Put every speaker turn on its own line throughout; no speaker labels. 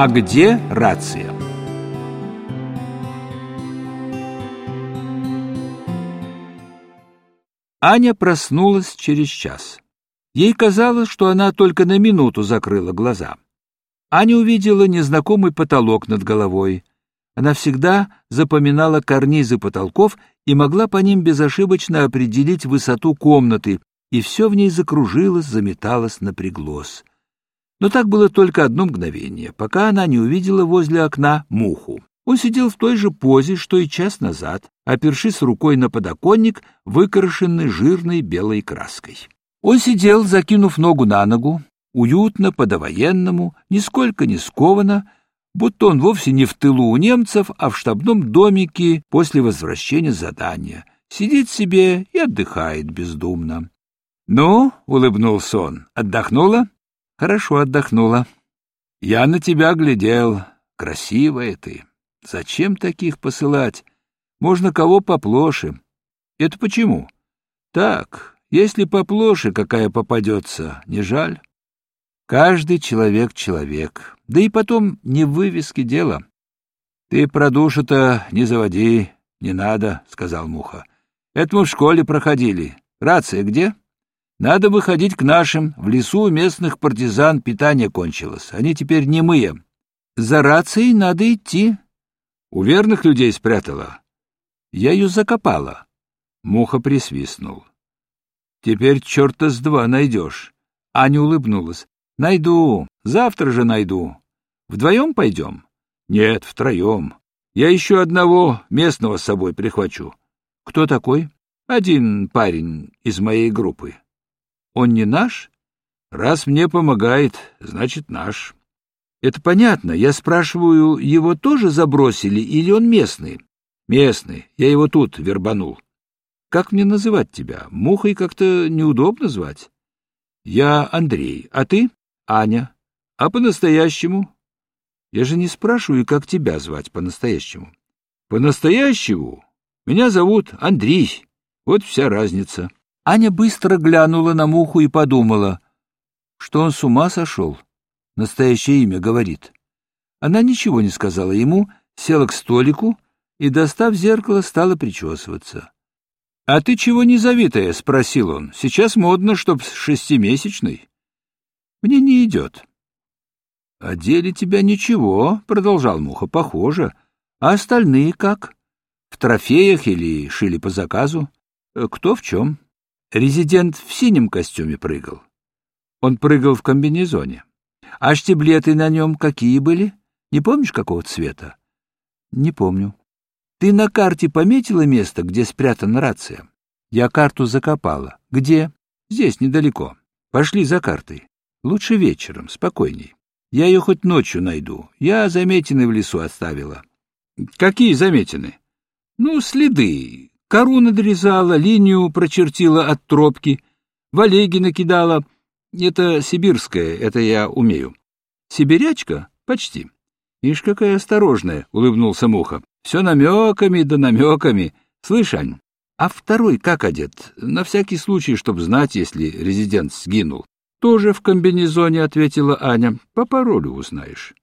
А где рация? Аня проснулась через час. Ей казалось, что она только на минуту закрыла глаза. Аня увидела незнакомый потолок над головой. Она всегда запоминала карнизы потолков и могла по ним безошибочно определить высоту комнаты, и все в ней закружилось, заметалось, напряглось. Но так было только одно мгновение, пока она не увидела возле окна муху. Он сидел в той же позе, что и час назад, опершись рукой на подоконник, выкрашенный жирной белой краской. Он сидел, закинув ногу на ногу, уютно, по-довоенному, нисколько не скованно, будто он вовсе не в тылу у немцев, а в штабном домике после возвращения задания. Сидит себе и отдыхает бездумно. — Ну, — улыбнулся он, — отдохнула? — Хорошо отдохнула. — Я на тебя глядел. Красивая ты. Зачем таких посылать? Можно кого поплоше. Это почему? Так, если поплоше какая попадется, не жаль? Каждый человек — человек. Да и потом не в вывеске дело. Ты про душу-то не заводи, не надо, — сказал Муха. Это мы в школе проходили. Рация где? Надо выходить к нашим. В лесу у местных партизан питание кончилось. Они теперь не немые. За рацией надо идти. У верных людей спрятала. Я ее закопала. Муха присвистнул. Теперь черта с два найдешь. Аня улыбнулась. Найду. Завтра же найду. Вдвоем пойдем? Нет, втроем. Я еще одного местного с собой прихвачу. Кто такой? Один парень из моей группы. Он не наш? Раз мне помогает, значит, наш. Это понятно. Я спрашиваю, его тоже забросили или он местный? Местный. Я его тут вербанул. Как мне называть тебя? Мухой как-то неудобно звать. Я Андрей. А ты? Аня. А по-настоящему? Я же не спрашиваю, как тебя звать по-настоящему. По-настоящему? Меня зовут Андрей. Вот вся разница. Аня быстро глянула на муху и подумала, что он с ума сошел настоящее имя говорит. Она ничего не сказала ему, села к столику и, достав зеркало, стала причесываться. — А ты чего не завитая? — спросил он. — Сейчас модно, чтоб шестимесячный. — Мне не идет. — О деле тебя ничего, — продолжал Муха, — похоже. А остальные как? В трофеях или шили по заказу? Кто в чем? Резидент в синем костюме прыгал. Он прыгал в комбинезоне. А штиблеты на нем какие были? Не помнишь, какого цвета? Не помню. Ты на карте пометила место, где спрятана рация? Я карту закопала. Где? Здесь, недалеко. Пошли за картой. Лучше вечером, спокойней. Я ее хоть ночью найду. Я заметины в лесу оставила. Какие заметины? Ну, следы. Кору надрезала, линию прочертила от тропки, валеги накидала — это сибирская, это я умею. Сибирячка? Почти. Ишь, какая осторожная, — улыбнулся Муха. Все намеками да намеками. Слышь, Ань, а второй как одет? На всякий случай, чтоб знать, если резидент сгинул. Тоже в комбинезоне, — ответила Аня. По паролю узнаешь.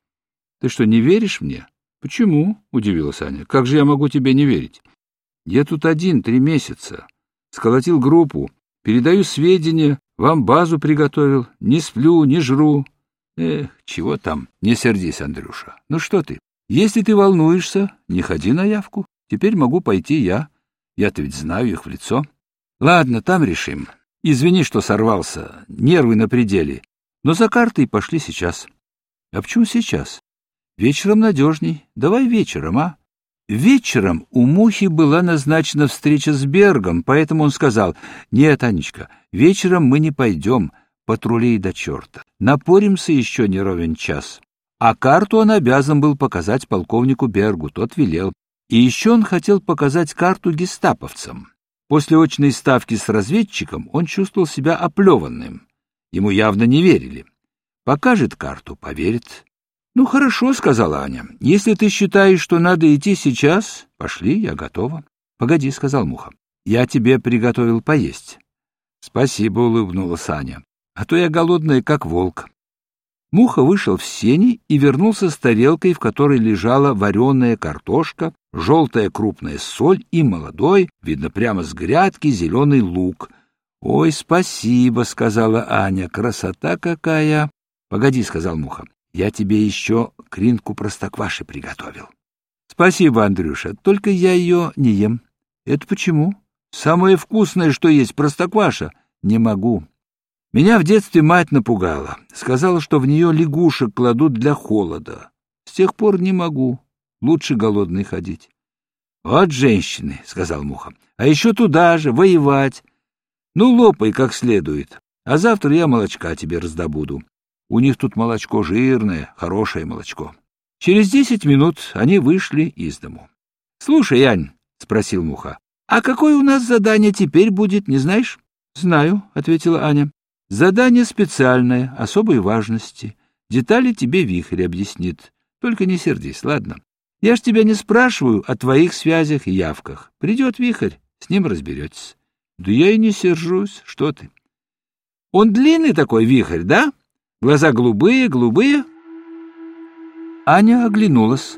Ты что, не веришь мне? Почему? — удивилась Аня. Как же я могу тебе не верить? Я тут один, три месяца. Сколотил группу, передаю сведения, вам базу приготовил, не сплю, не жру. Эх, чего там, не сердись, Андрюша. Ну что ты, если ты волнуешься, не ходи на явку. Теперь могу пойти я. Я-то ведь знаю их в лицо. Ладно, там решим. Извини, что сорвался, нервы на пределе. Но за картой пошли сейчас. А почему сейчас? Вечером надежней. Давай вечером, а? Вечером у Мухи была назначена встреча с Бергом, поэтому он сказал, «Нет, Анечка, вечером мы не пойдем, патрулей до черта. Напоримся еще не ровен час». А карту он обязан был показать полковнику Бергу, тот велел. И еще он хотел показать карту гестаповцам. После очной ставки с разведчиком он чувствовал себя оплеванным. Ему явно не верили. Покажет карту, поверит. Ну, хорошо, — сказала Аня. — Если ты считаешь, что надо идти сейчас, пошли, я готова. — Погоди, — сказал Муха. — Я тебе приготовил поесть. — Спасибо, — улыбнулась Аня. — А то я голодная, как волк. Муха вышел в сени и вернулся с тарелкой, в которой лежала вареная картошка, желтая крупная соль и молодой, видно прямо с грядки, зеленый лук. — Ой, спасибо, — сказала Аня, — красота какая! — Погоди, — сказал Муха, — я тебе еще кринку простокваши приготовил. — Спасибо, Андрюша, только я ее не ем. — Это почему? — Самое вкусное, что есть простокваша. — Не могу. Меня в детстве мать напугала. Сказала, что в нее лягушек кладут для холода. С тех пор не могу. Лучше голодный ходить. — Вот женщины, — сказал Муха. — А еще туда же, воевать. Ну, лопай как следует. А завтра я молочка тебе раздобуду. У них тут молочко жирное, хорошее молочко. Через десять минут они вышли из дому. — Слушай, Янь, — спросил Муха, — а какое у нас задание теперь будет, не знаешь? — Знаю, — ответила Аня. Задание специальное, особой важности. Детали тебе Вихрь объяснит. Только не сердись, ладно? Я ж тебя не спрашиваю о твоих связях и явках. Придет Вихрь, с ним разберетесь. Да я и не сержусь, что ты. Он длинный такой Вихрь, да? Глаза голубые, голубые. Аня оглянулась.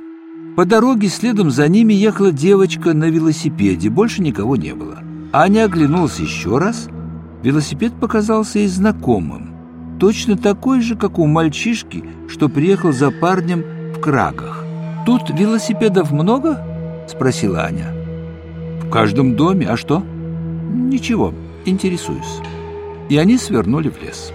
По дороге следом за ними ехала девочка на велосипеде, больше никого не было. Аня оглянулась еще раз — Велосипед показался ей знакомым, точно такой же, как у мальчишки, что приехал за парнем в крагах. «Тут велосипедов много?» — спросила Аня. «В каждом доме. А что?» «Ничего, интересуюсь». И они свернули в лес.